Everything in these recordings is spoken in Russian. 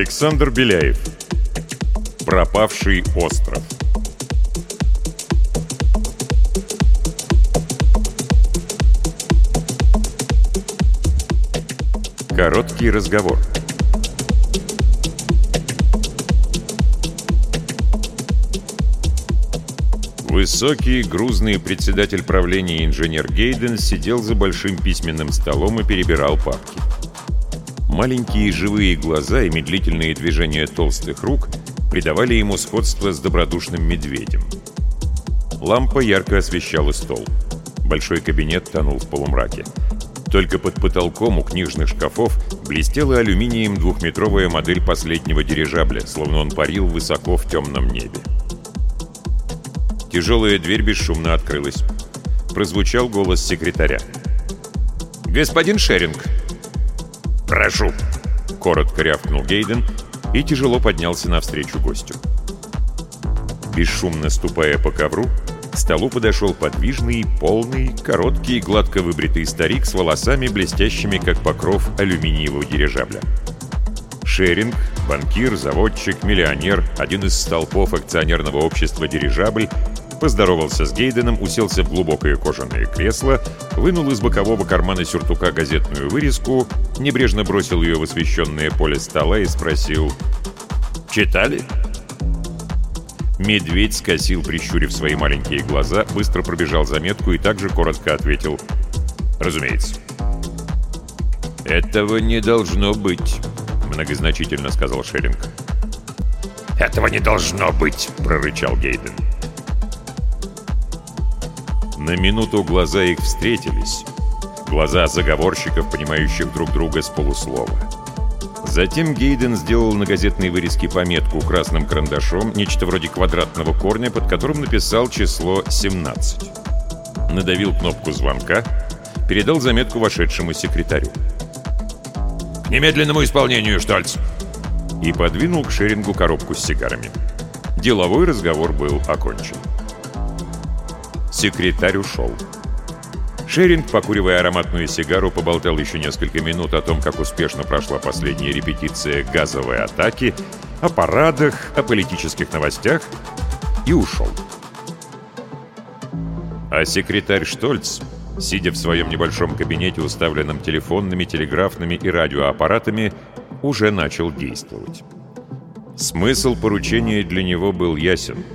Александр Беляев. Пропавший остров. Короткий разговор. Высокий, грузный председатель правления инженер Гейден сидел за большим письменным столом и перебирал папки. Маленькие живые глаза и медлительные движения толстых рук придавали ему сходство с добродушным медведем. Лампа ярко освещала стол. Большой кабинет тонул в полумраке. Только под потолком у книжных шкафов блестела алюминием двухметровая модель последнего дирижабля, словно он парил высоко в темном небе. Тяжелая дверь бесшумно открылась. Прозвучал голос секретаря. «Господин Шеринг!» «Прошу!» — коротко рявкнул Гейден и тяжело поднялся навстречу гостю. Бесшумно ступая по ковру, к столу подошел подвижный, полный, короткий, гладко выбритый старик с волосами, блестящими, как покров алюминиевого дирижабля. Шеринг, банкир, заводчик, миллионер, один из столпов акционерного общества «Дирижабль», поздоровался с Гейденом, уселся в глубокое кожаное кресло, вынул из бокового кармана сюртука газетную вырезку, небрежно бросил ее в освещенное поле стола и спросил «Читали?» Медведь скосил, прищурив свои маленькие глаза, быстро пробежал заметку и также коротко ответил «Разумеется». «Этого не должно быть», — многозначительно сказал Шеринг. «Этого не должно быть», — прорычал Гейден. На минуту глаза их встретились. Глаза заговорщиков, понимающих друг друга с полуслова. Затем Гейден сделал на газетной вырезке пометку красным карандашом, нечто вроде квадратного корня, под которым написал число 17. Надавил кнопку звонка, передал заметку вошедшему секретарю. «К немедленному исполнению, Штольц!» И подвинул к Шерингу коробку с сигарами. Деловой разговор был окончен. Секретарь ушел. Шеринг, покуривая ароматную сигару, поболтал еще несколько минут о том, как успешно прошла последняя репетиция газовой атаки, о парадах, о политических новостях и ушел. А секретарь Штольц, сидя в своем небольшом кабинете, уставленном телефонными, телеграфными и радиоаппаратами, уже начал действовать. Смысл поручения для него был ясен —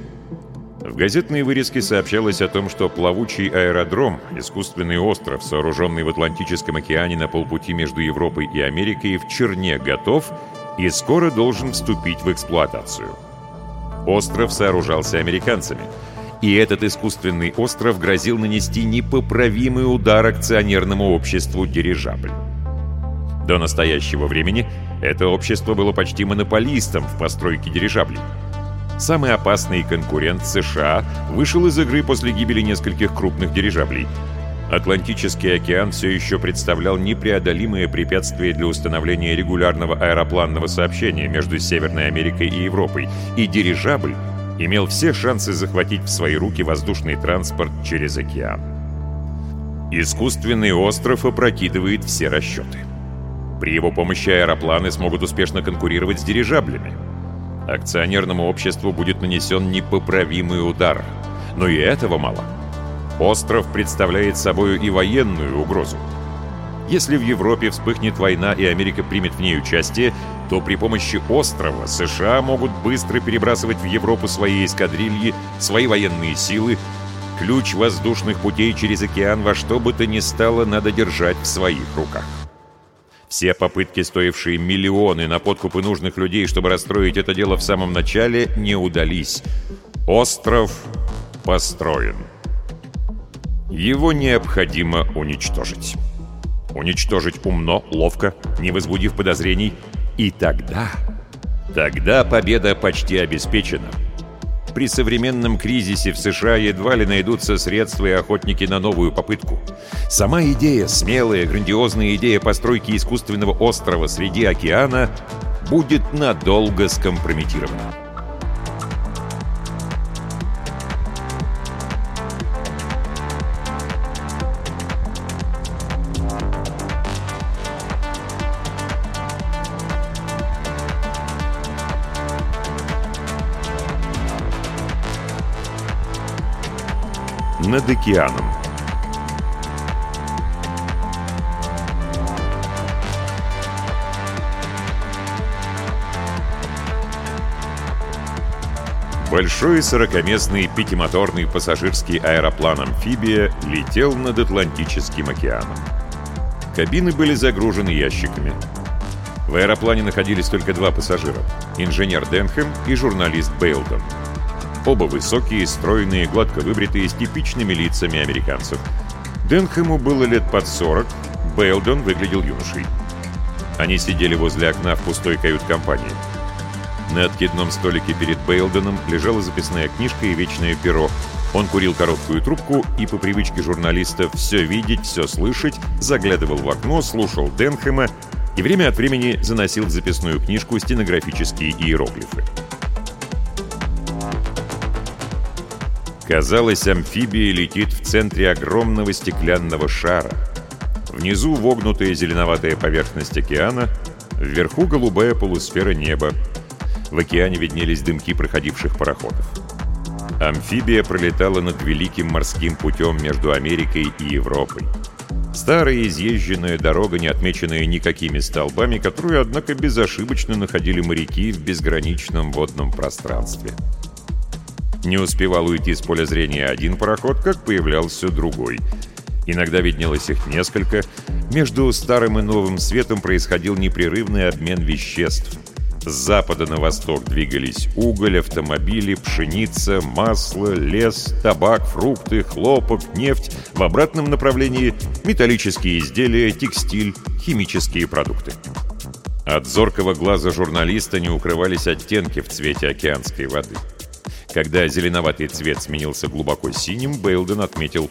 в газетной вырезке сообщалось о том, что плавучий аэродром, искусственный остров, сооруженный в Атлантическом океане на полпути между Европой и Америкой, в Черне готов и скоро должен вступить в эксплуатацию. Остров сооружался американцами, и этот искусственный остров грозил нанести непоправимый удар акционерному обществу «Дирижабль». До настоящего времени это общество было почти монополистом в постройке дирижаблей. Самый опасный конкурент США вышел из игры после гибели нескольких крупных дирижаблей. Атлантический океан все еще представлял непреодолимое препятствие для установления регулярного аэропланного сообщения между Северной Америкой и Европой, и дирижабль имел все шансы захватить в свои руки воздушный транспорт через океан. Искусственный остров опрокидывает все расчеты. При его помощи аэропланы смогут успешно конкурировать с дирижаблями. Акционерному обществу будет нанесен непоправимый удар. Но и этого мало. Остров представляет собой и военную угрозу. Если в Европе вспыхнет война и Америка примет в ней участие, то при помощи острова США могут быстро перебрасывать в Европу свои эскадрильи, свои военные силы. Ключ воздушных путей через океан во что бы то ни стало надо держать в своих руках. Все попытки, стоившие миллионы на подкупы нужных людей, чтобы расстроить это дело в самом начале, не удались. Остров построен. Его необходимо уничтожить. Уничтожить умно, ловко, не возбудив подозрений. И тогда... Тогда победа почти обеспечена при современном кризисе в США едва ли найдутся средства и охотники на новую попытку. Сама идея, смелая, грандиозная идея постройки искусственного острова среди океана будет надолго скомпрометирована. Над океаном. Большой сорокоместный пятимоторный пассажирский аэроплан-амфибия летел над Атлантическим океаном. Кабины были загружены ящиками. В аэроплане находились только два пассажира — инженер Денхэм и журналист Бейлдон. Оба высокие, стройные, гладко выбритые, с типичными лицами американцев. Денхэму было лет под 40, Бейлдон выглядел юношей. Они сидели возле окна в пустой кают-компании. На откидном столике перед Бейлденом лежала записная книжка и вечное перо. Он курил короткую трубку и по привычке журналиста все видеть, все слышать, заглядывал в окно, слушал Денхэма и время от времени заносил в записную книжку стенографические иероглифы. Казалось, амфибия летит в центре огромного стеклянного шара. Внизу вогнутая зеленоватая поверхность океана, вверху голубая полусфера неба, в океане виднелись дымки проходивших пароходов. Амфибия пролетала над великим морским путем между Америкой и Европой. Старая изъезженная дорога, не отмеченная никакими столбами, которую, однако, безошибочно находили моряки в безграничном водном пространстве. Не успевал уйти с поля зрения один пароход, как появлялся другой. Иногда виднелось их несколько. Между старым и новым светом происходил непрерывный обмен веществ. С запада на восток двигались уголь, автомобили, пшеница, масло, лес, табак, фрукты, хлопок, нефть. В обратном направлении металлические изделия, текстиль, химические продукты. От зоркого глаза журналиста не укрывались оттенки в цвете океанской воды. Когда зеленоватый цвет сменился глубоко синим, Бейлден отметил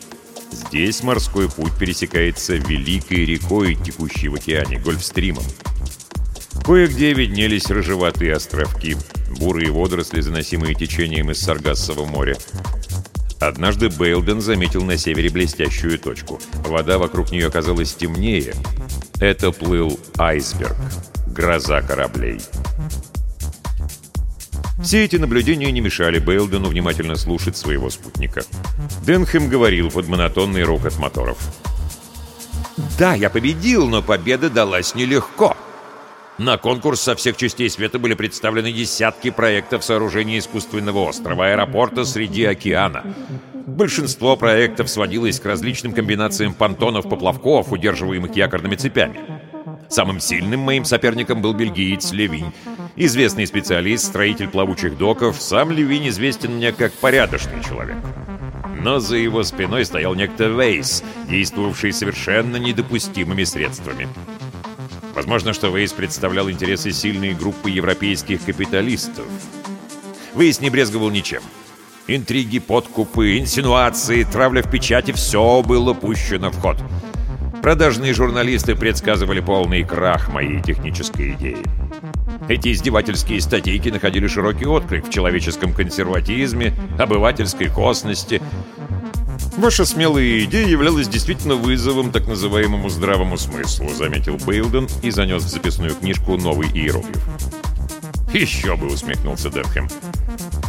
«Здесь морской путь пересекается великой рекой, текущей в океане, Гольфстримом. Кое-где виднелись рыжеватые островки, бурые водоросли, заносимые течением из Саргассового моря. Однажды Бейлден заметил на севере блестящую точку. Вода вокруг нее оказалась темнее. Это плыл айсберг, гроза кораблей. Все эти наблюдения не мешали Бейлдену внимательно слушать своего спутника. Денхэм говорил под монотонный рокот моторов. «Да, я победил, но победа далась нелегко. На конкурс со всех частей света были представлены десятки проектов сооружения искусственного острова, аэропорта среди океана. Большинство проектов сводилось к различным комбинациям понтонов-поплавков, удерживаемых якорными цепями. Самым сильным моим соперником был бельгиец Левинь. Известный специалист, строитель плавучих доков, сам Левинь известен мне как порядочный человек. Но за его спиной стоял некто Вейс, действовавший совершенно недопустимыми средствами. Возможно, что Вейс представлял интересы сильной группы европейских капиталистов. Вейс не брезговал ничем. Интриги, подкупы, инсинуации, травля в печати — все было пущено в ход. Продажные журналисты предсказывали полный крах моей технической идеи. Эти издевательские статейки находили широкий отклик в человеческом консерватизме, обывательской косности, «Ваша смелая идея являлась действительно вызовом так называемому здравому смыслу», заметил Бейлден и занес в записную книжку новый иероглиф. «Еще бы!» — усмехнулся Денхэм.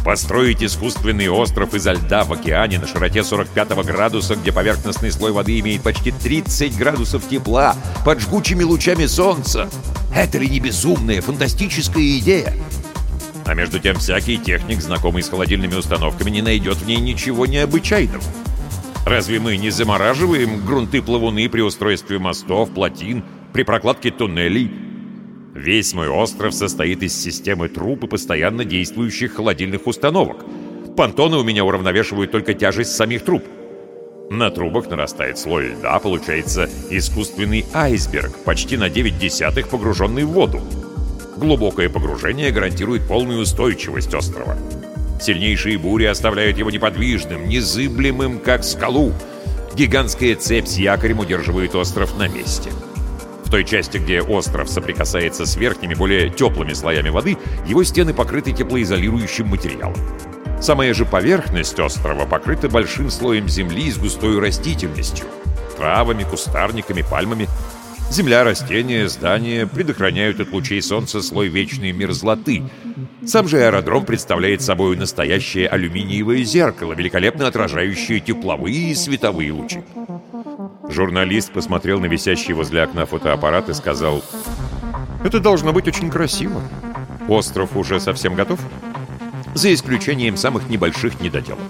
«Построить искусственный остров изо льда в океане на широте 45 градуса, где поверхностный слой воды имеет почти 30 градусов тепла под жгучими лучами солнца. Это ли не безумная, фантастическая идея?» А между тем всякий техник, знакомый с холодильными установками, не найдет в ней ничего необычайного. Разве мы не замораживаем грунты-плавуны при устройстве мостов, плотин, при прокладке туннелей? Весь мой остров состоит из системы труб и постоянно действующих холодильных установок. Понтоны у меня уравновешивают только тяжесть самих труб. На трубах нарастает слой льда, получается искусственный айсберг, почти на 9 десятых погруженный в воду. Глубокое погружение гарантирует полную устойчивость острова. Сильнейшие бури оставляют его неподвижным, незыблемым, как скалу. Гигантская цепь с якорем удерживает остров на месте. В той части, где остров соприкасается с верхними, более теплыми слоями воды, его стены покрыты теплоизолирующим материалом. Самая же поверхность острова покрыта большим слоем земли с густой растительностью, травами, кустарниками, пальмами. Земля, растения, здания предохраняют от лучей солнца слой вечной мерзлоты. Сам же аэродром представляет собой настоящее алюминиевое зеркало, великолепно отражающее тепловые и световые лучи. Журналист посмотрел на висящий возле окна фотоаппарат и сказал, «Это должно быть очень красиво. Остров уже совсем готов?» «За исключением самых небольших недоделок.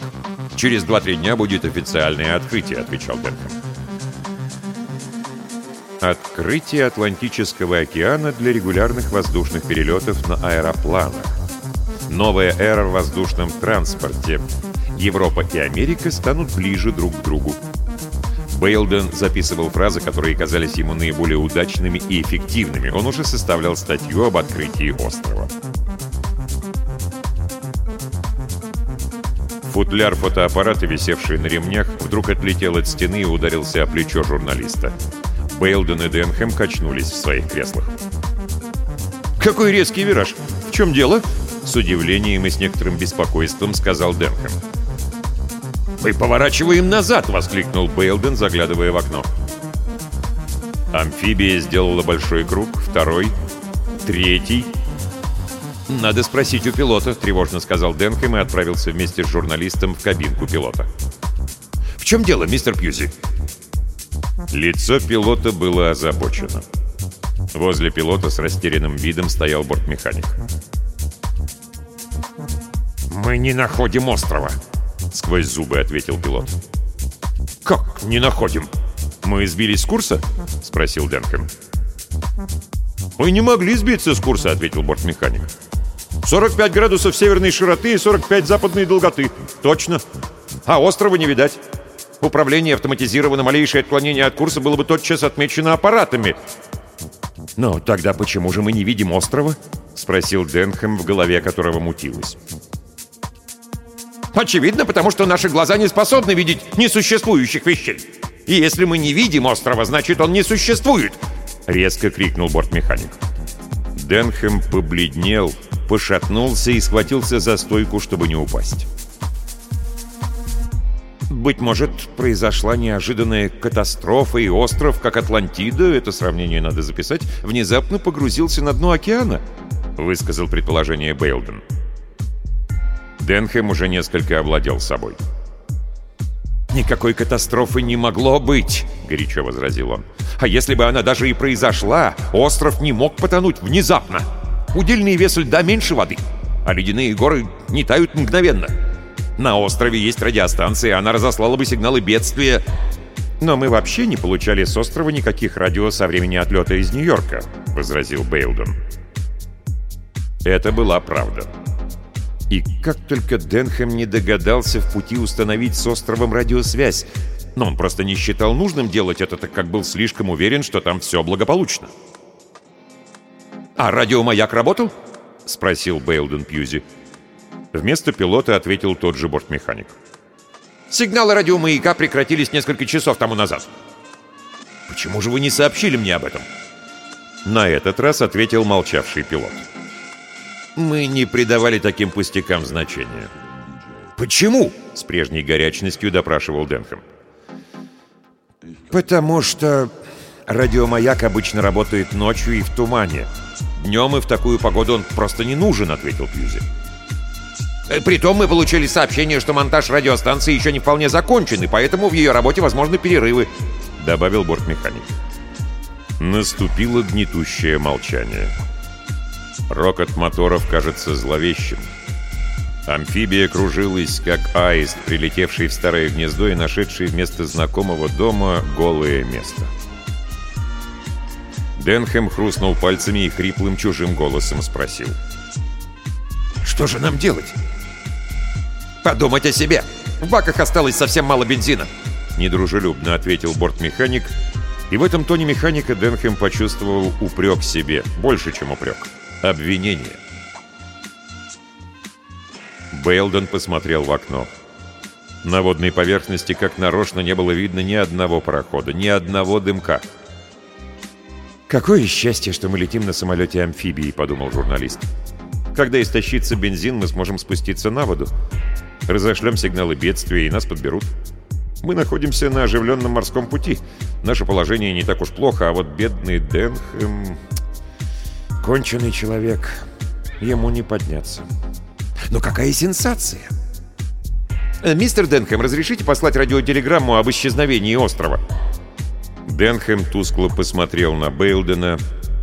Через 2-3 дня будет официальное открытие», — отвечал Денхэм. Открытие Атлантического океана для регулярных воздушных перелетов на аэропланах. Новая эра в воздушном транспорте. Европа и Америка станут ближе друг к другу. Бейлден записывал фразы, которые казались ему наиболее удачными и эффективными. Он уже составлял статью об открытии острова. Футляр фотоаппарата, висевший на ремнях, вдруг отлетел от стены и ударился о плечо журналиста. Бейлден и Денхэм качнулись в своих креслах. «Какой резкий вираж! В чем дело?» С удивлением и с некоторым беспокойством сказал Денхэм. «Мы поворачиваем назад!» — воскликнул Бейлден, заглядывая в окно. Амфибия сделала большой круг, второй, третий. «Надо спросить у пилота», — тревожно сказал Денхэм и отправился вместе с журналистом в кабинку пилота. «В чем дело, мистер Пьюзи?» Лицо пилота было озабочено. Возле пилота с растерянным видом стоял бортмеханик. «Мы не находим острова», — сквозь зубы ответил пилот. «Как не находим? Мы сбились с курса?» — спросил Денхэм. «Мы не могли сбиться с курса», — ответил бортмеханик. «45 градусов северной широты и 45 западной долготы. Точно. А острова не видать. Управление автоматизировано, малейшее отклонение от курса было бы тотчас отмечено аппаратами. «Но тогда почему же мы не видим острова?» — спросил Денхэм, в голове которого мутилось. «Очевидно, потому что наши глаза не способны видеть несуществующих вещей. И если мы не видим острова, значит, он не существует!» — резко крикнул бортмеханик. Денхэм побледнел, пошатнулся и схватился за стойку, чтобы не упасть. Быть может, произошла неожиданная катастрофа, и остров, как Атлантида, это сравнение надо записать, внезапно погрузился на дно океана, высказал предположение Бейлден. Денхэм уже несколько овладел собой. «Никакой катастрофы не могло быть!» — горячо возразил он. «А если бы она даже и произошла, остров не мог потонуть внезапно! Удельный вес льда меньше воды, а ледяные горы не тают мгновенно!» На острове есть радиостанция, она разослала бы сигналы бедствия. Но мы вообще не получали с острова никаких радио со времени отлета из Нью-Йорка, возразил Бейлдон. Это была правда. И как только Денхэм не догадался в пути установить с островом радиосвязь, но он просто не считал нужным делать это, так как был слишком уверен, что там все благополучно. «А радиомаяк работал?» — спросил Бейлден Пьюзи. Вместо пилота ответил тот же бортмеханик. «Сигналы радиомаяка прекратились несколько часов тому назад». «Почему же вы не сообщили мне об этом?» На этот раз ответил молчавший пилот. «Мы не придавали таким пустякам значения». «Почему?» — с прежней горячностью допрашивал Денхэм. «Потому что радиомаяк обычно работает ночью и в тумане. Днем и в такую погоду он просто не нужен», — ответил Пьюзи. Э, притом мы получили сообщение, что монтаж радиостанции еще не вполне закончен, и поэтому в ее работе возможны перерывы», — добавил бортмеханик. Наступило гнетущее молчание. Рокот моторов кажется зловещим. Амфибия кружилась, как аист, прилетевший в старое гнездо и нашедший вместо знакомого дома голое место. Денхэм хрустнул пальцами и хриплым чужим голосом спросил. «Что же нам делать?» «Подумать о себе! В баках осталось совсем мало бензина!» Недружелюбно ответил бортмеханик, и в этом тоне механика Денхэм почувствовал упрек себе, больше, чем упрек. Обвинение. Бейлден посмотрел в окно. На водной поверхности, как нарочно, не было видно ни одного парохода, ни одного дымка. «Какое счастье, что мы летим на самолете амфибии», — подумал журналист. «Когда истощится бензин, мы сможем спуститься на воду. Разошлем сигналы бедствия, и нас подберут. Мы находимся на оживленном морском пути. Наше положение не так уж плохо, а вот бедный Денхэм... Конченый человек. Ему не подняться. Но какая сенсация! Э, «Мистер Денхэм, разрешите послать радиотелеграмму об исчезновении острова?» Денхэм тускло посмотрел на Бейлдена,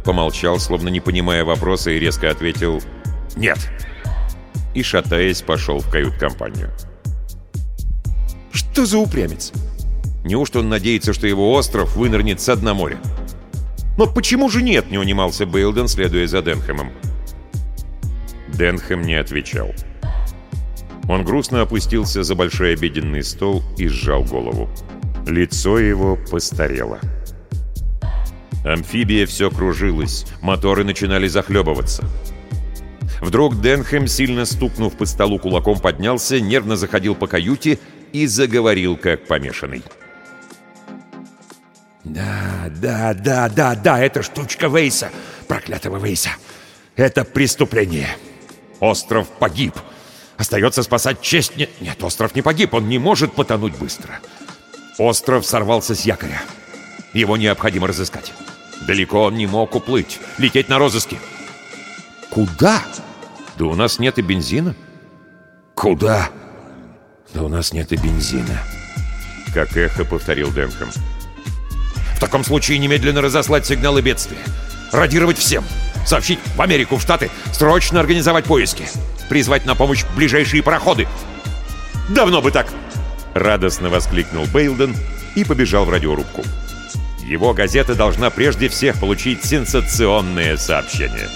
помолчал, словно не понимая вопроса, и резко ответил «Нет!» и, шатаясь, пошел в кают-компанию. «Что за упрямец? Неужто он надеется, что его остров вынырнет с дна моря?» «Но почему же нет?» — не унимался Бейлден, следуя за Денхэмом. Денхэм не отвечал. Он грустно опустился за большой обеденный стол и сжал голову. Лицо его постарело. Амфибия все кружилась, моторы начинали захлебываться. Вдруг Денхэм, сильно стукнув по столу кулаком, поднялся, нервно заходил по каюте и заговорил, как помешанный. «Да, да, да, да, да, это штучка Вейса, проклятого Вейса. Это преступление. Остров погиб. Остается спасать честь... Нет, нет, остров не погиб, он не может потонуть быстро. Остров сорвался с якоря. Его необходимо разыскать. Далеко он не мог уплыть, лететь на розыске. Куда? Да у нас нет и бензина. Куда? Да у нас нет и бензина. Как эхо повторил Денхэм. Таком случае немедленно разослать сигналы бедствия. Радировать всем. Сообщить в Америку, в Штаты. Срочно организовать поиски призвать на помощь ближайшие пароходы. Давно бы так!» Радостно воскликнул Бейлден и побежал в радиорубку. Его газета должна прежде всех получить сенсационное сообщение.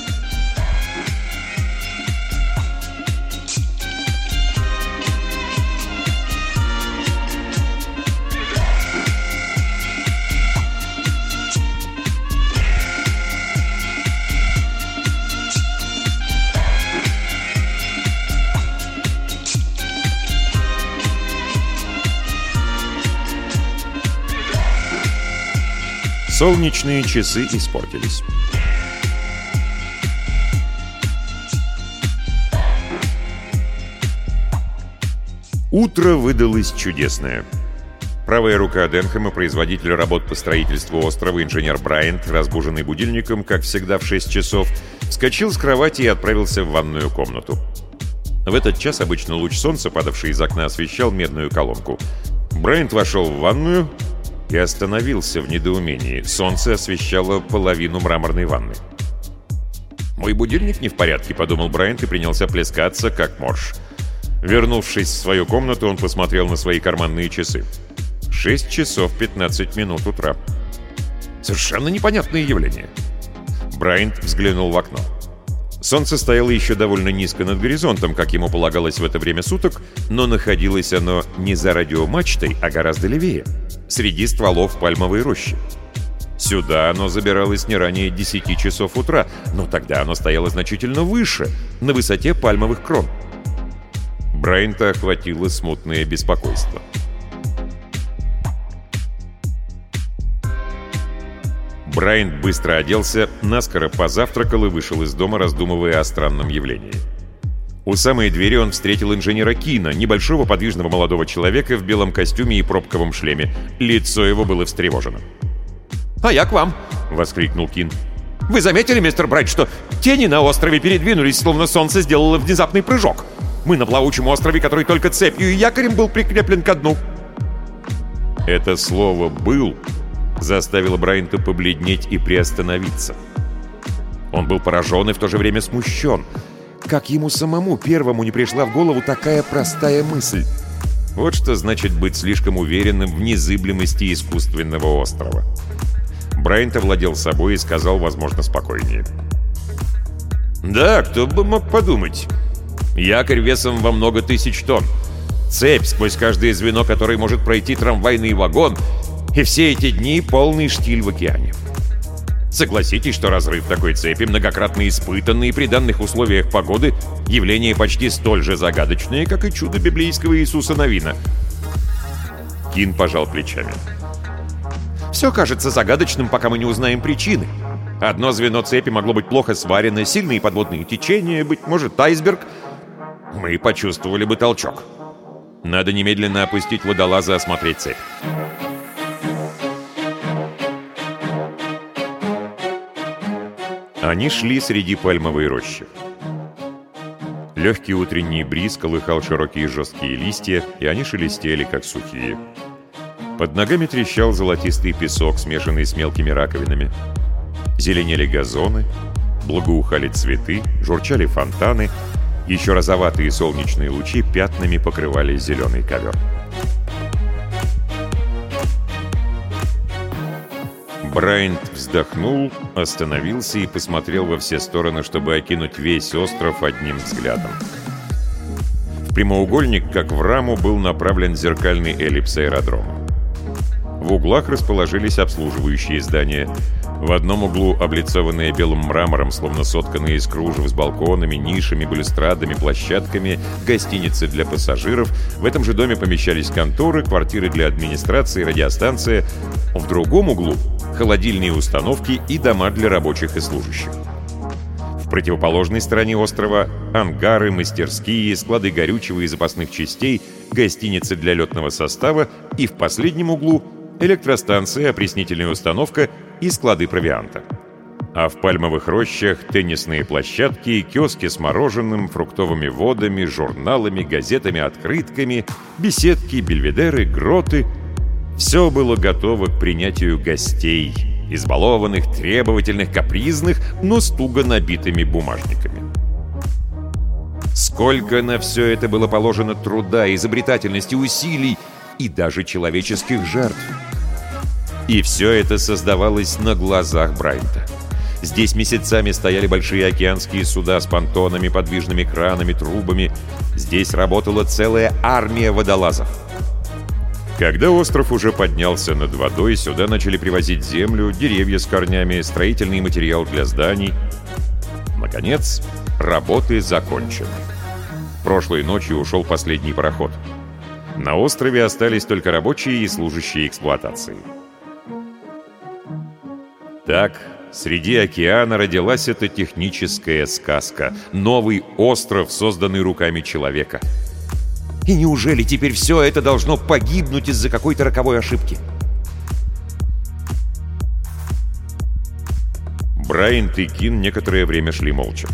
Солнечные часы испортились. Утро выдалось чудесное. Правая рука Денхэма, производитель работ по строительству острова, инженер Брайант, разбуженный будильником, как всегда в 6 часов, вскочил с кровати и отправился в ванную комнату. В этот час обычно луч солнца, падавший из окна, освещал медную колонку. Брайант вошел в ванную, и остановился в недоумении. Солнце освещало половину мраморной ванны. «Мой будильник не в порядке», — подумал Брайант и принялся плескаться, как морж. Вернувшись в свою комнату, он посмотрел на свои карманные часы. 6 часов 15 минут утра. Совершенно непонятное явление. Брайант взглянул в окно. Солнце стояло еще довольно низко над горизонтом, как ему полагалось в это время суток, но находилось оно не за радиомачтой, а гораздо левее среди стволов пальмовой рощи. Сюда оно забиралось не ранее 10 часов утра, но тогда оно стояло значительно выше, на высоте пальмовых крон. Брайнта охватило смутное беспокойство. Брайант быстро оделся, наскоро позавтракал и вышел из дома, раздумывая о странном явлении. У самой двери он встретил инженера Кина, небольшого подвижного молодого человека в белом костюме и пробковом шлеме. Лицо его было встревожено. «А я к вам!» — воскликнул Кин. «Вы заметили, мистер Брайт, что тени на острове передвинулись, словно солнце сделало внезапный прыжок? Мы на плавучем острове, который только цепью и якорем был прикреплен ко дну». Это слово «был» заставило Брайанта побледнеть и приостановиться. Он был поражен и в то же время смущен — как ему самому первому не пришла в голову такая простая мысль? Вот что значит быть слишком уверенным в незыблемости искусственного острова. Брайант овладел собой и сказал, возможно, спокойнее. «Да, кто бы мог подумать. Якорь весом во много тысяч тонн. Цепь, сквозь каждое звено которой может пройти трамвайный вагон. И все эти дни полный штиль в океане. Согласитесь, что разрыв такой цепи, многократно испытанный при данных условиях погоды, явление почти столь же загадочное, как и чудо библейского Иисуса Новина. Кин пожал плечами. «Все кажется загадочным, пока мы не узнаем причины. Одно звено цепи могло быть плохо сварено, сильные подводные течения, быть может, айсберг. Мы почувствовали бы толчок. Надо немедленно опустить водолаза осмотреть цепь. Они шли среди пальмовой рощи. Легкий утренний бриз колыхал широкие жесткие листья, и они шелестели, как сухие. Под ногами трещал золотистый песок, смешанный с мелкими раковинами. Зеленели газоны, благоухали цветы, журчали фонтаны, еще розоватые солнечные лучи пятнами покрывали зеленый ковер. Брайант вздохнул, остановился и посмотрел во все стороны, чтобы окинуть весь остров одним взглядом. В прямоугольник, как в раму, был направлен зеркальный эллипс аэродрома. В углах расположились обслуживающие здания. В одном углу, облицованные белым мрамором, словно сотканные из кружев с балконами, нишами, балюстрадами, площадками, гостиницы для пассажиров. В этом же доме помещались конторы, квартиры для администрации, радиостанция. В другом углу — холодильные установки и дома для рабочих и служащих. В противоположной стороне острова — ангары, мастерские, склады горючего и запасных частей, гостиницы для летного состава и в последнем углу — электростанция, опреснительная установка и склады провианта. А в пальмовых рощах теннисные площадки, киоски с мороженым, фруктовыми водами, журналами, газетами, открытками, беседки, бельведеры, гроты. Все было готово к принятию гостей, избалованных, требовательных, капризных, но с набитыми бумажниками. Сколько на все это было положено труда, изобретательности, усилий и даже человеческих жертв. И все это создавалось на глазах Брайанта. Здесь месяцами стояли большие океанские суда с понтонами, подвижными кранами, трубами. Здесь работала целая армия водолазов. Когда остров уже поднялся над водой, сюда начали привозить землю, деревья с корнями, строительный материал для зданий. Наконец, работы закончены. Прошлой ночью ушел последний пароход. На острове остались только рабочие и служащие эксплуатации. Так, среди океана родилась эта техническая сказка. Новый остров, созданный руками человека. И неужели теперь все это должно погибнуть из-за какой-то роковой ошибки? Брайант и Кин некоторое время шли молча.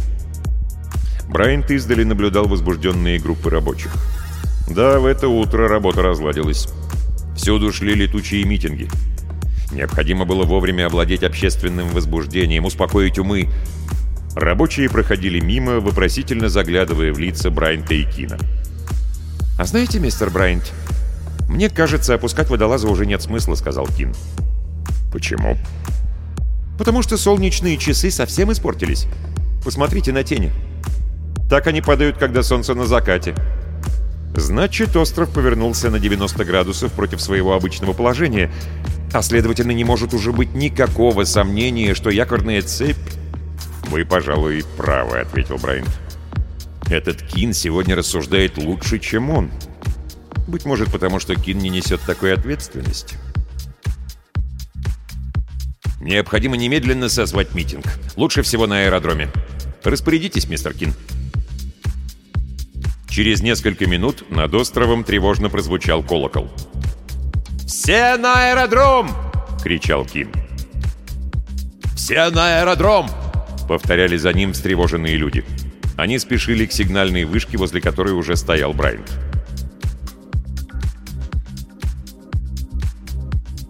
Брайант издали наблюдал возбужденные группы рабочих. Да, в это утро работа разладилась. Всюду шли летучие митинги. Необходимо было вовремя овладеть общественным возбуждением, успокоить умы. Рабочие проходили мимо, вопросительно заглядывая в лица Брайанта и Кина. «А знаете, мистер Брайант, мне кажется, опускать водолаза уже нет смысла», — сказал Кин. «Почему?» «Потому что солнечные часы совсем испортились. Посмотрите на тени. Так они падают, когда солнце на закате». Значит, остров повернулся на 90 градусов против своего обычного положения, а следовательно, не может уже быть никакого сомнения, что якорная цепь... «Вы, пожалуй, правы», — ответил Брайан. «Этот Кин сегодня рассуждает лучше, чем он. Быть может, потому что Кин не несет такой ответственности». «Необходимо немедленно созвать митинг. Лучше всего на аэродроме. Распорядитесь, мистер Кин». Через несколько минут над островом тревожно прозвучал колокол. «Все на аэродром!» — кричал Кин. «Все на аэродром!» — повторяли за ним встревоженные люди. Они спешили к сигнальной вышке, возле которой уже стоял Брайант.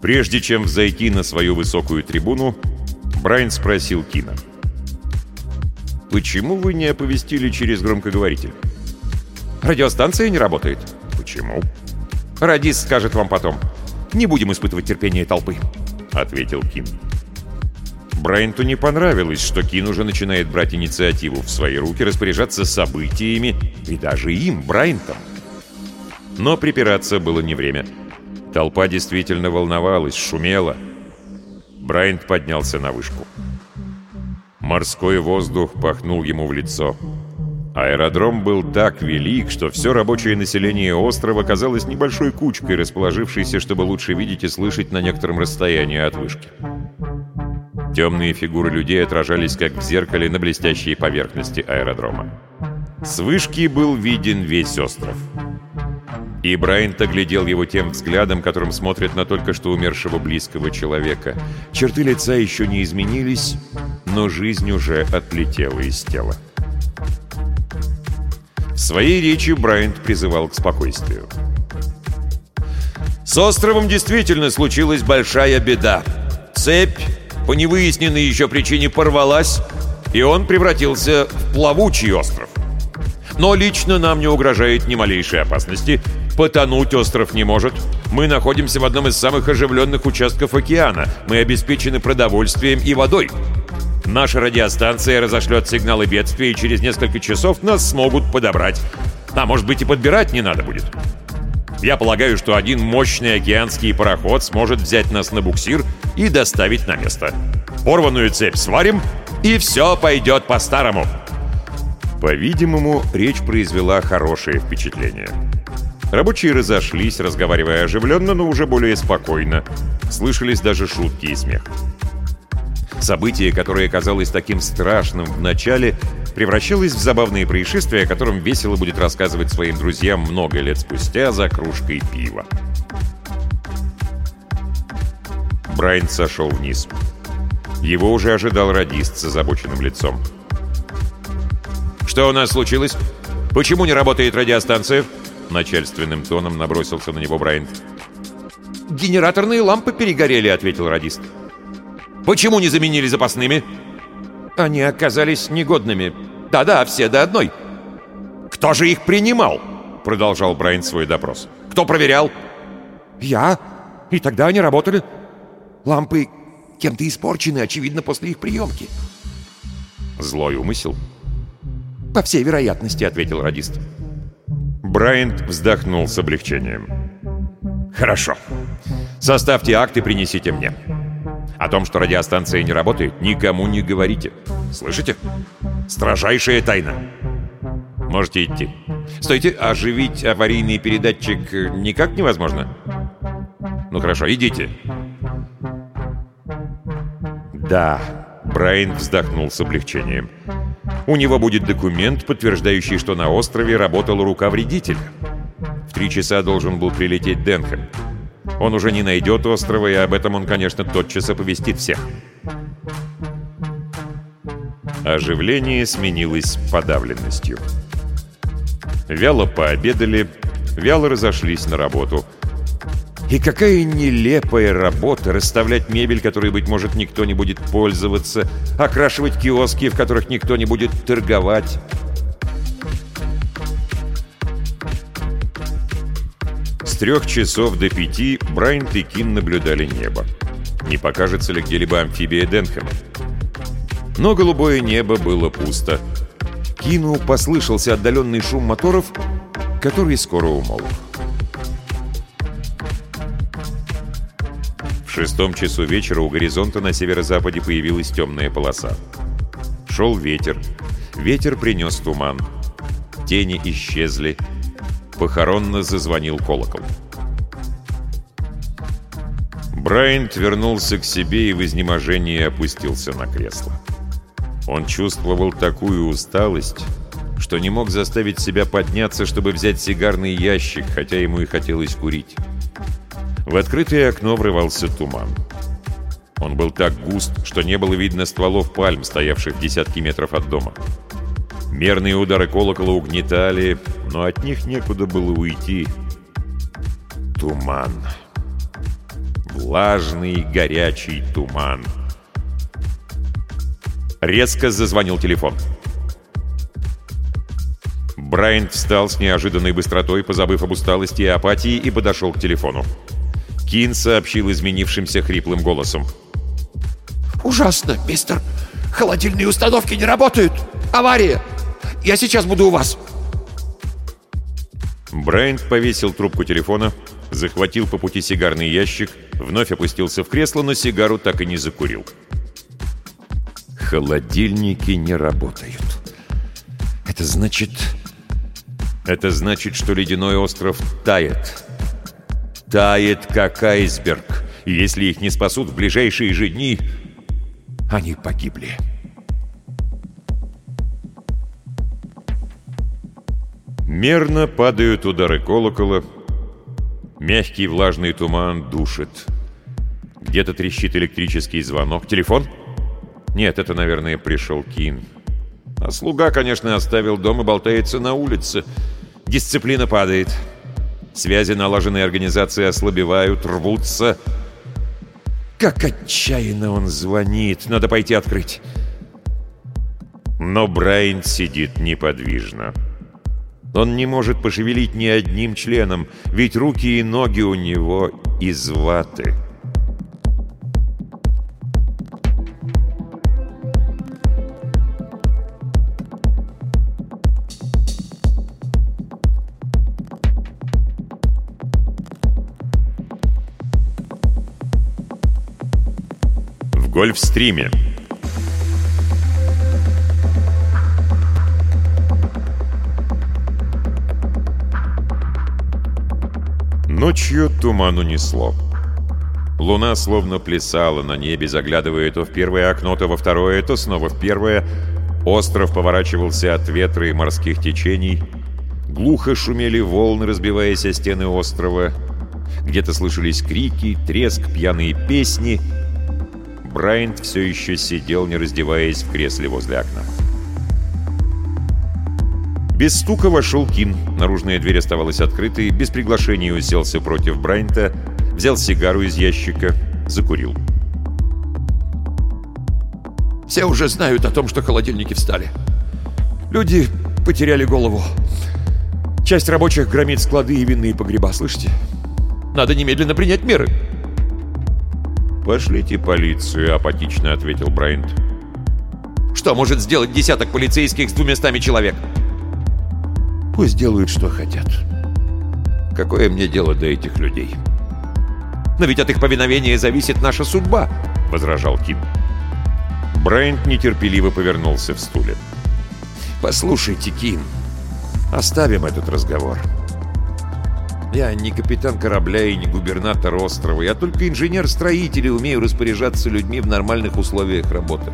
Прежде чем взойти на свою высокую трибуну, Брайан спросил Кина. «Почему вы не оповестили через громкоговоритель?» Радиостанция не работает. Почему? Радис скажет вам потом. Не будем испытывать терпение толпы, ответил Кин. Брайанту не понравилось, что Кин уже начинает брать инициативу в свои руки, распоряжаться событиями и даже им, Брайантом. Но припираться было не время. Толпа действительно волновалась, шумела. Брайант поднялся на вышку. Морской воздух пахнул ему в лицо. Аэродром был так велик, что все рабочее население острова казалось небольшой кучкой, расположившейся, чтобы лучше видеть и слышать на некотором расстоянии от вышки. Темные фигуры людей отражались, как в зеркале, на блестящей поверхности аэродрома. С вышки был виден весь остров. И Брайант оглядел его тем взглядом, которым смотрят на только что умершего близкого человека. Черты лица еще не изменились, но жизнь уже отлетела из тела. В своей речи Брайант призывал к спокойствию. С островом действительно случилась большая беда. Цепь по невыясненной еще причине порвалась, и он превратился в плавучий остров. Но лично нам не угрожает ни малейшей опасности. Потонуть остров не может. Мы находимся в одном из самых оживленных участков океана. Мы обеспечены продовольствием и водой. Наша радиостанция разошлет сигналы бедствия, и через несколько часов нас смогут подобрать. А может быть и подбирать не надо будет. Я полагаю, что один мощный океанский пароход сможет взять нас на буксир и доставить на место. Порванную цепь сварим, и все пойдет по-старому. По-видимому, речь произвела хорошее впечатление. Рабочие разошлись, разговаривая оживленно, но уже более спокойно. Слышались даже шутки и смех. Событие, которое казалось таким страшным в начале, превращалось в забавные происшествия, о котором весело будет рассказывать своим друзьям много лет спустя за кружкой пива. Брайан сошел вниз. Его уже ожидал радист с озабоченным лицом. «Что у нас случилось? Почему не работает радиостанция?» Начальственным тоном набросился на него Брайан. «Генераторные лампы перегорели», — ответил радист. «Почему не заменили запасными?» «Они оказались негодными. Да-да, все до одной». «Кто же их принимал?» — продолжал Брайан свой допрос. «Кто проверял?» «Я. И тогда они работали. Лампы кем-то испорчены, очевидно, после их приемки». «Злой умысел?» «По всей вероятности», — ответил радист. Брайант вздохнул с облегчением. «Хорошо. Составьте акт и принесите мне. О том, что радиостанция не работает, никому не говорите. Слышите? Строжайшая тайна. Можете идти. Стойте, оживить аварийный передатчик никак невозможно? Ну хорошо, идите. Да, Брайан вздохнул с облегчением. У него будет документ, подтверждающий, что на острове работала рука вредителя. В три часа должен был прилететь Денхэм. Он уже не найдет острова, и об этом он, конечно, тотчас оповестит всех. Оживление сменилось подавленностью. Вяло пообедали, вяло разошлись на работу. И какая нелепая работа расставлять мебель, которой, быть может, никто не будет пользоваться, окрашивать киоски, в которых никто не будет торговать. С трех часов до пяти Брайант и Кин наблюдали небо. Не покажется ли где-либо амфибия Денхэма? Но голубое небо было пусто. Кину послышался отдаленный шум моторов, который скоро умолк. В шестом часу вечера у горизонта на северо-западе появилась темная полоса. Шел ветер. Ветер принес туман. Тени исчезли. Похоронно зазвонил колокол. Брайант вернулся к себе и в изнеможении опустился на кресло. Он чувствовал такую усталость, что не мог заставить себя подняться, чтобы взять сигарный ящик, хотя ему и хотелось курить. В открытое окно врывался туман. Он был так густ, что не было видно стволов пальм, стоявших в десятки метров от дома. Мерные удары колокола угнетали, но от них некуда было уйти. Туман. Влажный, горячий туман. Резко зазвонил телефон. Брайант встал с неожиданной быстротой, позабыв об усталости и апатии, и подошел к телефону. Кин сообщил изменившимся хриплым голосом. «Ужасно, мистер! Холодильные установки не работают! Авария! Я сейчас буду у вас!» Брайант повесил трубку телефона, захватил по пути сигарный ящик, вновь опустился в кресло, но сигару так и не закурил. Холодильники не работают. Это значит... Это значит, что ледяной остров тает. Тает, как айсберг. Если их не спасут в ближайшие же дни, они погибли. Мерно падают удары колокола, Мягкий влажный туман душит. Где-то трещит электрический звонок. Телефон? Нет, это, наверное, пришел Кин. А слуга, конечно, оставил дом и болтается на улице. Дисциплина падает. Связи налаженной организации ослабевают, рвутся. Как отчаянно он звонит. Надо пойти открыть. Но Брайан сидит неподвижно. Он не может пошевелить ни одним членом, ведь руки и ноги у него из ваты. В Гольфстриме Ночью туман унесло. Луна словно плясала на небе, заглядывая то в первое окно, то во второе, то снова в первое. Остров поворачивался от ветра и морских течений. Глухо шумели волны, разбиваясь о стены острова. Где-то слышались крики, треск, пьяные песни. Брайант все еще сидел, не раздеваясь в кресле возле окна. Без стука вошел Кин. Наружная дверь оставалась открытой. Без приглашения уселся против Брайнта, взял сигару из ящика, закурил. Все уже знают о том, что холодильники встали. Люди потеряли голову. Часть рабочих громит склады и винные погреба, слышите? Надо немедленно принять меры. «Пошлите полицию», — апатично ответил Брайант. Что может сделать десяток полицейских с двумястами человек? Пусть делают, что хотят. Какое мне дело до этих людей? Но ведь от их повиновения зависит наша судьба, — возражал Ким. Брайант нетерпеливо повернулся в стуле. «Послушайте, Ким, оставим этот разговор. Я не капитан корабля и не губернатор острова. Я только инженер-строитель и умею распоряжаться людьми в нормальных условиях работы.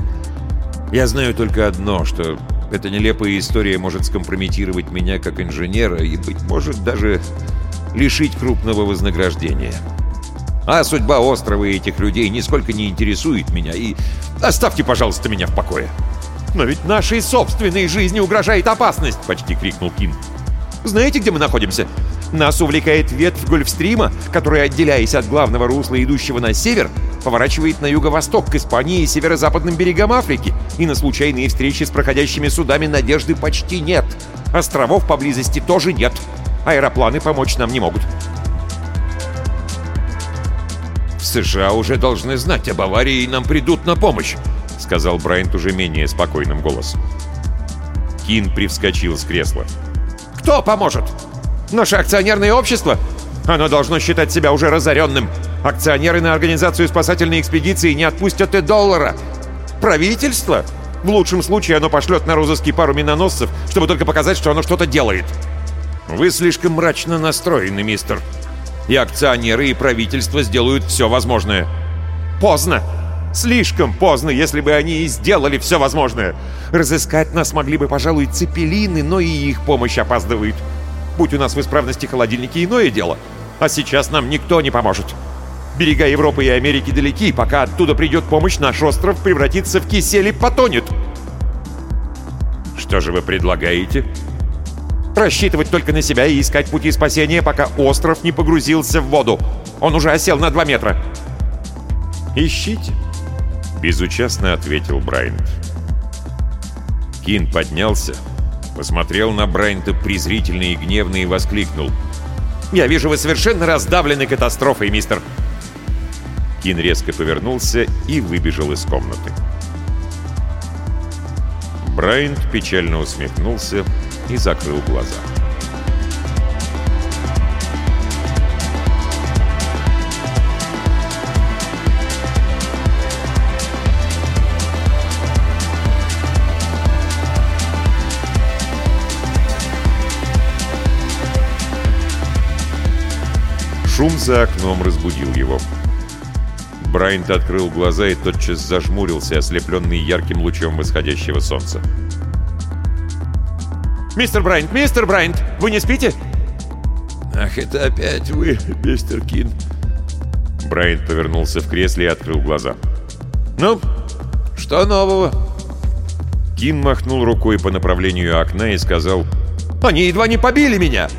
Я знаю только одно, что эта нелепая история может скомпрометировать меня как инженера и, быть может, даже лишить крупного вознаграждения. А судьба острова и этих людей нисколько не интересует меня, и оставьте, пожалуйста, меня в покое. «Но ведь нашей собственной жизни угрожает опасность!» — почти крикнул Кин. «Знаете, где мы находимся? Нас увлекает ветвь Гольфстрима, которая, отделяясь от главного русла, идущего на север, поворачивает на юго-восток к Испании и северо-западным берегам Африки, и на случайные встречи с проходящими судами надежды почти нет. Островов поблизости тоже нет. Аэропланы помочь нам не могут. «В США уже должны знать об аварии и нам придут на помощь», сказал Брайант уже менее спокойным голосом. Кин привскочил с кресла. «Кто поможет? Наше акционерное общество? Оно должно считать себя уже разоренным. Акционеры на организацию спасательной экспедиции не отпустят и доллара. Правительство? В лучшем случае оно пошлет на розыски пару миноносцев, чтобы только показать, что оно что-то делает. Вы слишком мрачно настроены, мистер. И акционеры, и правительство сделают все возможное. Поздно. Слишком поздно, если бы они и сделали все возможное. Разыскать нас могли бы, пожалуй, цепелины, но и их помощь опаздывает. Будь у нас в исправности холодильники, иное дело. А сейчас нам никто не поможет. Берега Европы и Америки далеки, пока оттуда придет помощь, наш остров превратится в кисель и потонет. Что же вы предлагаете? Рассчитывать только на себя и искать пути спасения, пока остров не погрузился в воду. Он уже осел на 2 метра. «Ищите», — безучастно ответил Брайант. Кин поднялся, посмотрел на Брайанта презрительно и гневно и воскликнул. «Я вижу, вы совершенно раздавлены катастрофой, мистер. Кин резко повернулся и выбежал из комнаты. Брайант печально усмехнулся и закрыл глаза. Шум за окном разбудил его. Брайант открыл глаза и тотчас зажмурился, ослепленный ярким лучом восходящего солнца. «Мистер Брайант! Мистер Брайант! Вы не спите?» «Ах, это опять вы, мистер Кин!» Брайан повернулся в кресле и открыл глаза. «Ну, что нового?» Кин махнул рукой по направлению окна и сказал «Они едва не побили меня!»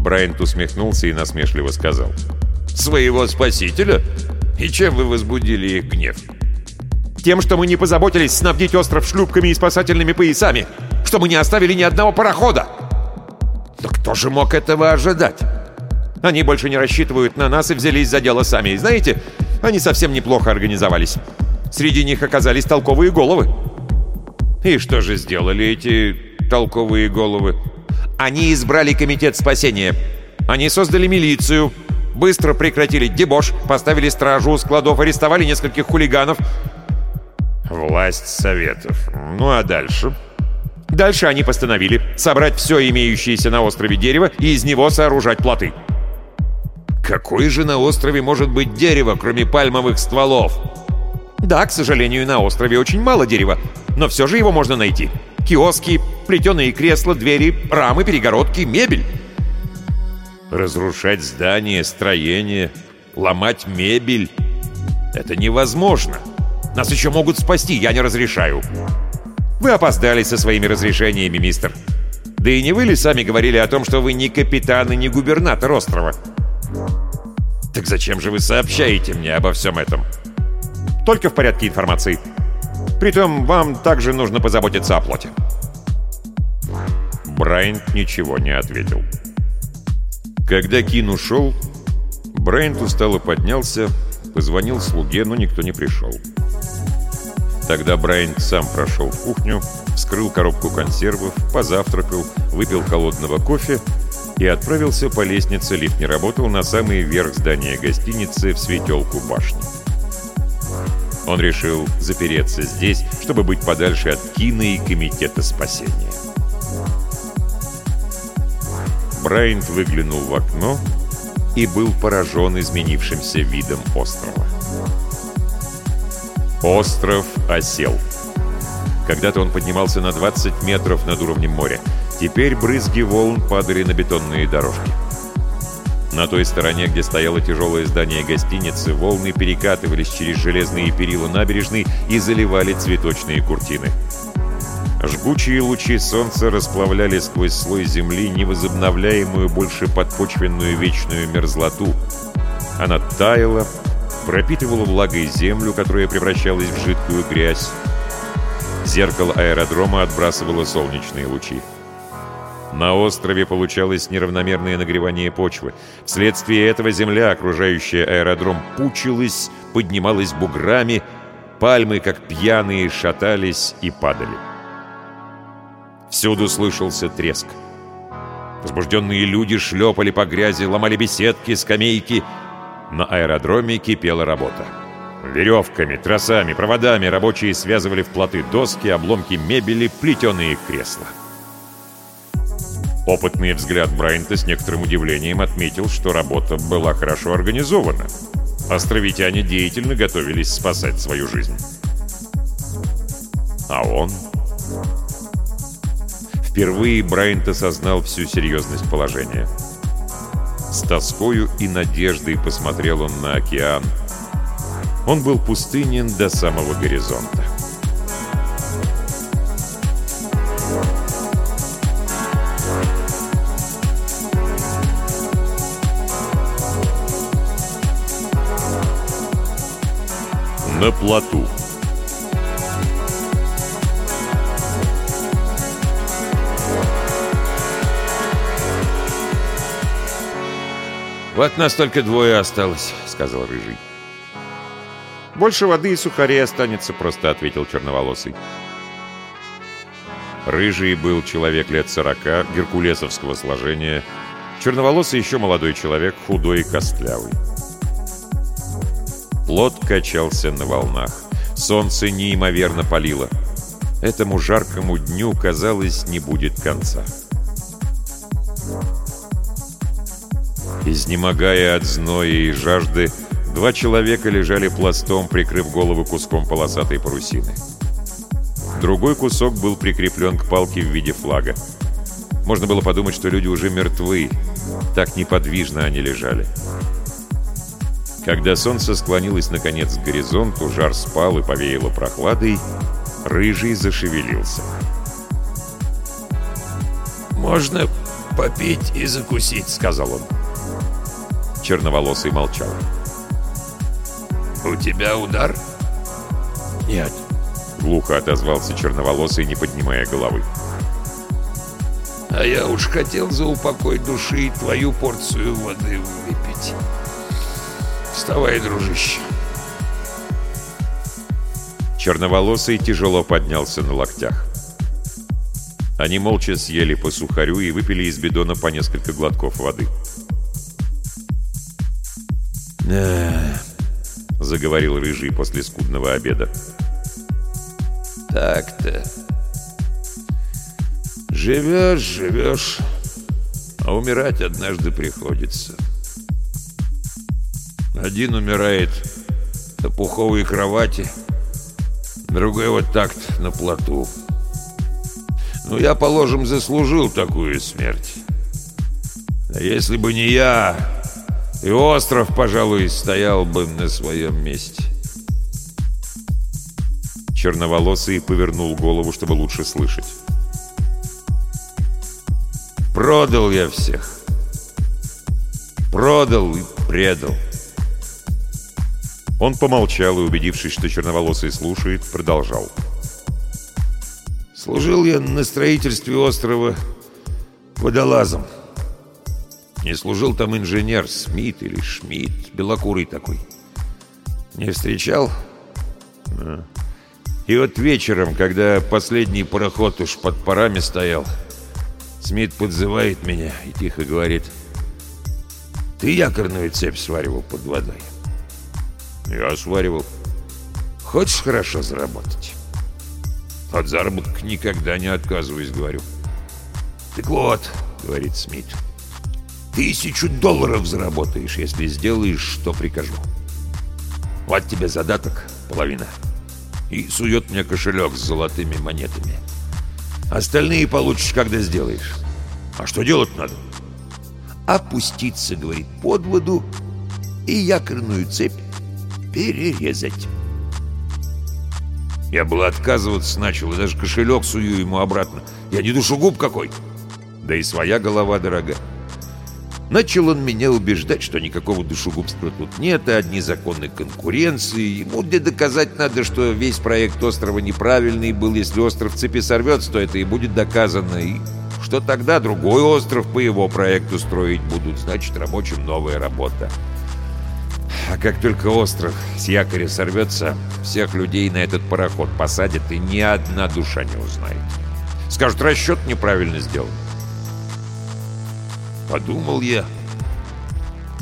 Брайант усмехнулся и насмешливо сказал «Своего спасителя? И чем вы возбудили их гнев?» «Тем, что мы не позаботились снабдить остров шлюпками и спасательными поясами, что мы не оставили ни одного парохода!» «Да кто же мог этого ожидать?» Они больше не рассчитывают на нас и взялись за дело сами. И знаете, они совсем неплохо организовались. Среди них оказались толковые головы. И что же сделали эти толковые головы? Они избрали комитет спасения. Они создали милицию, быстро прекратили дебош, поставили стражу у складов, арестовали нескольких хулиганов. Власть советов. Ну а дальше? Дальше они постановили собрать все имеющееся на острове дерево и из него сооружать плоты. Какое же на острове может быть дерево, кроме пальмовых стволов? Да, к сожалению, на острове очень мало дерева, но все же его можно найти. Киоски, плетеные кресла, двери, рамы, перегородки, мебель. Разрушать здания, строения, ломать мебель — это невозможно. Нас еще могут спасти, я не разрешаю. Вы опоздали со своими разрешениями, мистер. Да и не вы ли сами говорили о том, что вы не капитан и не губернатор острова? Так зачем же вы сообщаете мне обо всем этом? Только в порядке информации. Притом, вам также нужно позаботиться о плоте. Брайант ничего не ответил. Когда Кин ушел, Брайант устало поднялся, позвонил слуге, но никто не пришел. Тогда Брайант сам прошел в кухню, вскрыл коробку консервов, позавтракал, выпил холодного кофе и отправился по лестнице, лифт не работал, на самый верх здания гостиницы в светелку башни. Он решил запереться здесь, чтобы быть подальше от кино и комитета спасения. Брайант выглянул в окно и был поражен изменившимся видом острова. Остров осел. Когда-то он поднимался на 20 метров над уровнем моря. Теперь брызги волн падали на бетонные дорожки. На той стороне, где стояло тяжелое здание гостиницы, волны перекатывались через железные перила набережной и заливали цветочные куртины. Жгучие лучи солнца расплавляли сквозь слой земли невозобновляемую больше подпочвенную вечную мерзлоту. Она таяла, пропитывала влагой землю, которая превращалась в жидкую грязь. Зеркало аэродрома отбрасывало солнечные лучи. На острове получалось неравномерное нагревание почвы. Вследствие этого земля, окружающая аэродром, пучилась, поднималась буграми, пальмы, как пьяные, шатались и падали. Всюду слышался треск. Возбужденные люди шлепали по грязи, ломали беседки, скамейки — на аэродроме кипела работа. Веревками, тросами, проводами рабочие связывали в плоты доски, обломки мебели, плетеные кресла. Опытный взгляд Брайанта с некоторым удивлением отметил, что работа была хорошо организована. Островитяне деятельно готовились спасать свою жизнь. А он... Впервые Брайант осознал всю серьезность положения. С тоскою и надеждой посмотрел он на океан. Он был пустынен до самого горизонта. На плоту. «Вот нас только двое осталось», — сказал Рыжий. «Больше воды и сухарей останется», — просто ответил черноволосый. Рыжий был человек лет сорока, геркулесовского сложения. Черноволосый еще молодой человек, худой и костлявый. Плот качался на волнах. Солнце неимоверно палило. Этому жаркому дню, казалось, не будет конца. Изнемогая от зноя и жажды, два человека лежали пластом, прикрыв голову куском полосатой парусины. Другой кусок был прикреплен к палке в виде флага. Можно было подумать, что люди уже мертвы. Так неподвижно они лежали. Когда солнце склонилось наконец к горизонту, жар спал и повеяло прохладой, рыжий зашевелился. «Можно попить и закусить», — сказал он. Черноволосый молчал. «У тебя удар?» «Нет», — глухо отозвался черноволосый, не поднимая головы. «А я уж хотел за упокой души твою порцию воды выпить. Вставай, дружище». Черноволосый тяжело поднялся на локтях. Они молча съели по сухарю и выпили из бидона по несколько глотков воды. «Да...» — заговорил Рыжий после скудного обеда. «Так-то. Живешь, живешь, а умирать однажды приходится. Один умирает на пуховой кровати, другой вот так на плоту. Ну, я, положим, заслужил такую смерть. А если бы не я, и остров, пожалуй, стоял бы на своем месте. Черноволосый повернул голову, чтобы лучше слышать. Продал я всех. Продал и предал. Он помолчал и, убедившись, что черноволосый слушает, продолжал. Служил я на строительстве острова водолазом. Не служил там инженер Смит или Шмидт, белокурый такой. Не встречал? И вот вечером, когда последний пароход уж под парами стоял, Смит подзывает меня и тихо говорит, «Ты якорную цепь сваривал под водой?» «Я сваривал. Хочешь хорошо заработать?» «От заработка никогда не отказываюсь», — говорю. «Так вот», — говорит Смит, — Тысячу долларов заработаешь, если сделаешь, что прикажу. Вот тебе задаток, половина. И сует мне кошелек с золотыми монетами. Остальные получишь, когда сделаешь. А что делать надо? Опуститься, говорит, под воду и якорную цепь перерезать. Я был отказываться начал, даже кошелек сую ему обратно. Я не душегуб какой. Да и своя голова дорога. Начал он меня убеждать, что никакого душегубства тут нет, и одни законы конкуренции. Ему для доказать надо, что весь проект острова неправильный был. Если остров цепи сорвется, то это и будет доказано. И что тогда другой остров по его проекту строить будут. Значит, рабочим новая работа. А как только остров с якоря сорвется, всех людей на этот пароход посадят, и ни одна душа не узнает. Скажут, расчет неправильно сделан. Подумал я.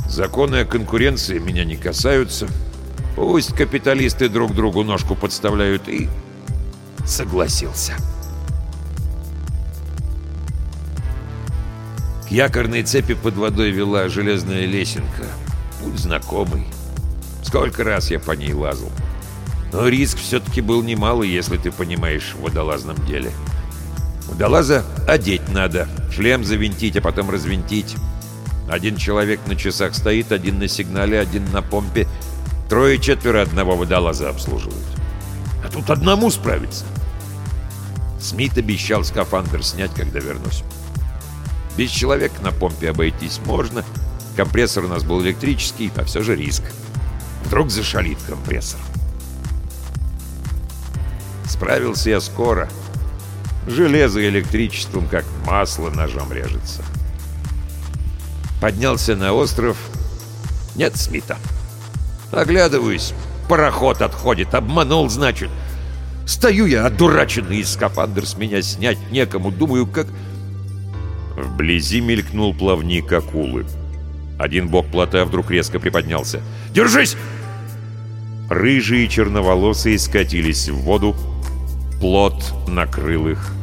Законы о конкуренции меня не касаются. Пусть капиталисты друг другу ножку подставляют и... Согласился. К якорной цепи под водой вела железная лесенка. Путь знакомый. Сколько раз я по ней лазал. Но риск все-таки был немалый, если ты понимаешь в водолазном деле. — Водолаза одеть надо, шлем завинтить, а потом развинтить. Один человек на часах стоит, один на сигнале, один на помпе. Трое-четверо одного водолаза обслуживают. А тут одному справиться. Смит обещал скафандр снять, когда вернусь. Без человека на помпе обойтись можно. Компрессор у нас был электрический, а все же риск. Вдруг зашалит компрессор. Справился я скоро. Железо электричеством, как масло, ножом режется. Поднялся на остров. Нет Смита. Оглядываюсь. Пароход отходит. Обманул, значит. Стою я, одураченный, и скафандр с меня снять некому. Думаю, как... Вблизи мелькнул плавник акулы. Один бок плота вдруг резко приподнялся. «Держись!» Рыжие черноволосые скатились в воду. Плот накрыл их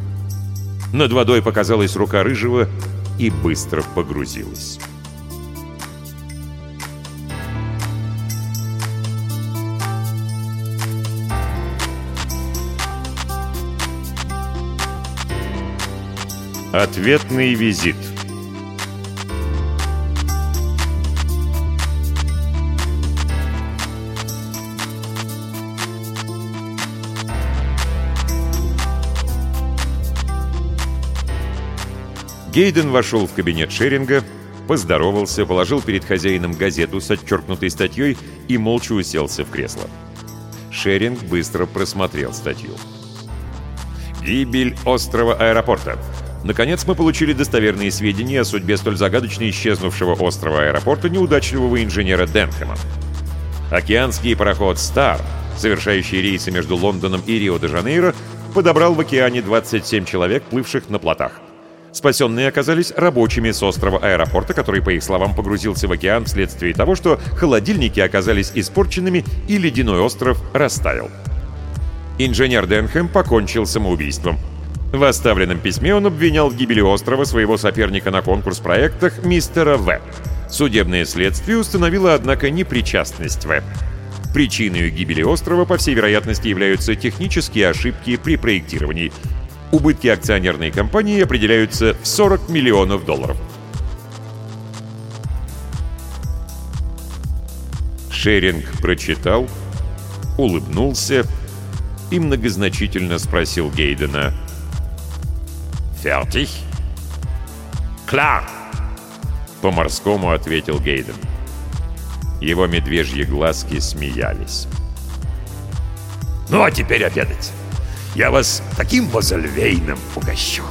над водой показалась рука рыжего и быстро погрузилась. Ответный визит Гейден вошел в кабинет Шеринга, поздоровался, положил перед хозяином газету с отчеркнутой статьей и молча уселся в кресло. Шеринг быстро просмотрел статью. «Гибель острова аэропорта. Наконец мы получили достоверные сведения о судьбе столь загадочно исчезнувшего острова аэропорта неудачливого инженера Денхэма. Океанский пароход «Стар», совершающий рейсы между Лондоном и Рио-де-Жанейро, подобрал в океане 27 человек, плывших на плотах. Спасенные оказались рабочими с острова аэропорта, который, по их словам, погрузился в океан вследствие того, что холодильники оказались испорченными и ледяной остров растаял. Инженер Денхэм покончил самоубийством. В оставленном письме он обвинял в гибели острова своего соперника на конкурс-проектах мистера В. Судебное следствие установило, однако, непричастность В. Причиной гибели острова, по всей вероятности, являются технические ошибки при проектировании – Убытки акционерной компании определяются в 40 миллионов долларов. Шеринг прочитал, улыбнулся и многозначительно спросил Гейдена. «Фертих?» «Клар!» По-морскому ответил Гейден. Его медвежьи глазки смеялись. «Ну а теперь обедать!» Я вас таким базальвейном угощу.